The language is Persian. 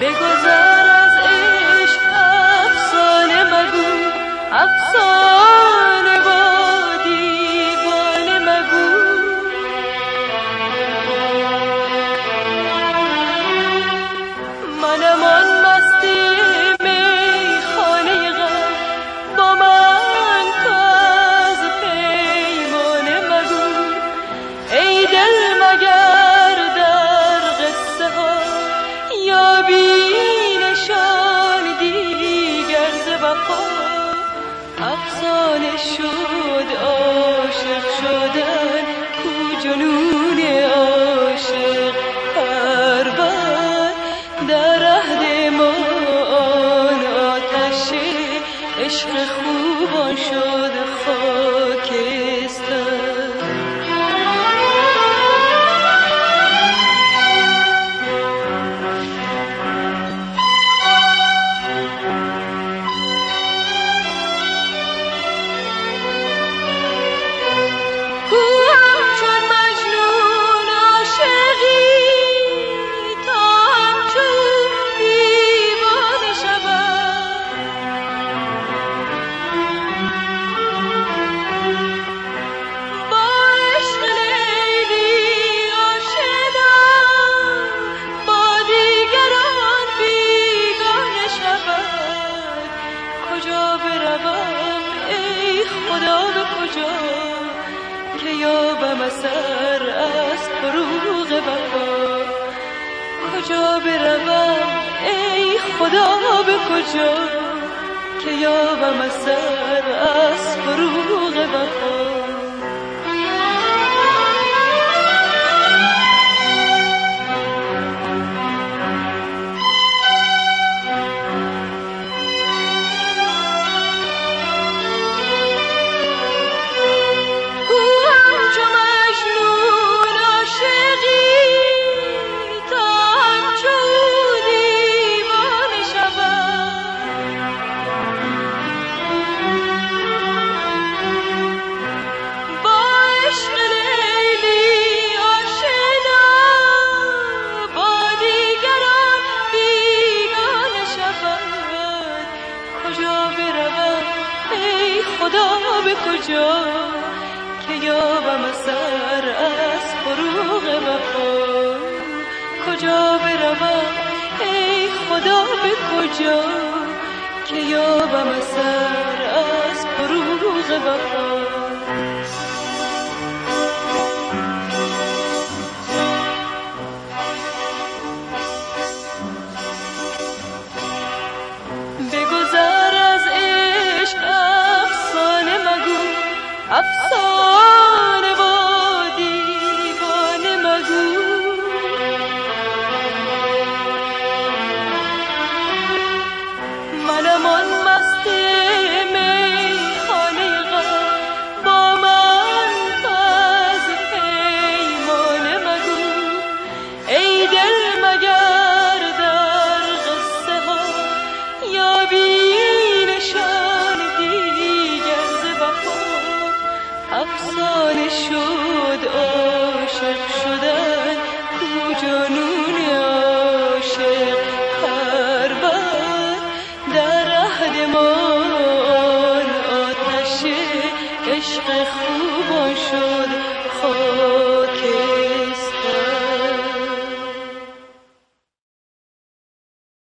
بگذار از عشق افسانه مگو افسانه عشق خوبان شد سر از فروغ وفا کجا بروم؟ ای خدا به کجا که یابم سر از فروغ به کجا که یابم سر از فروغ وفا. کجا بروم؟ ای خدا به کجا که یابم سر از فروغ وفا؟ خوب شد.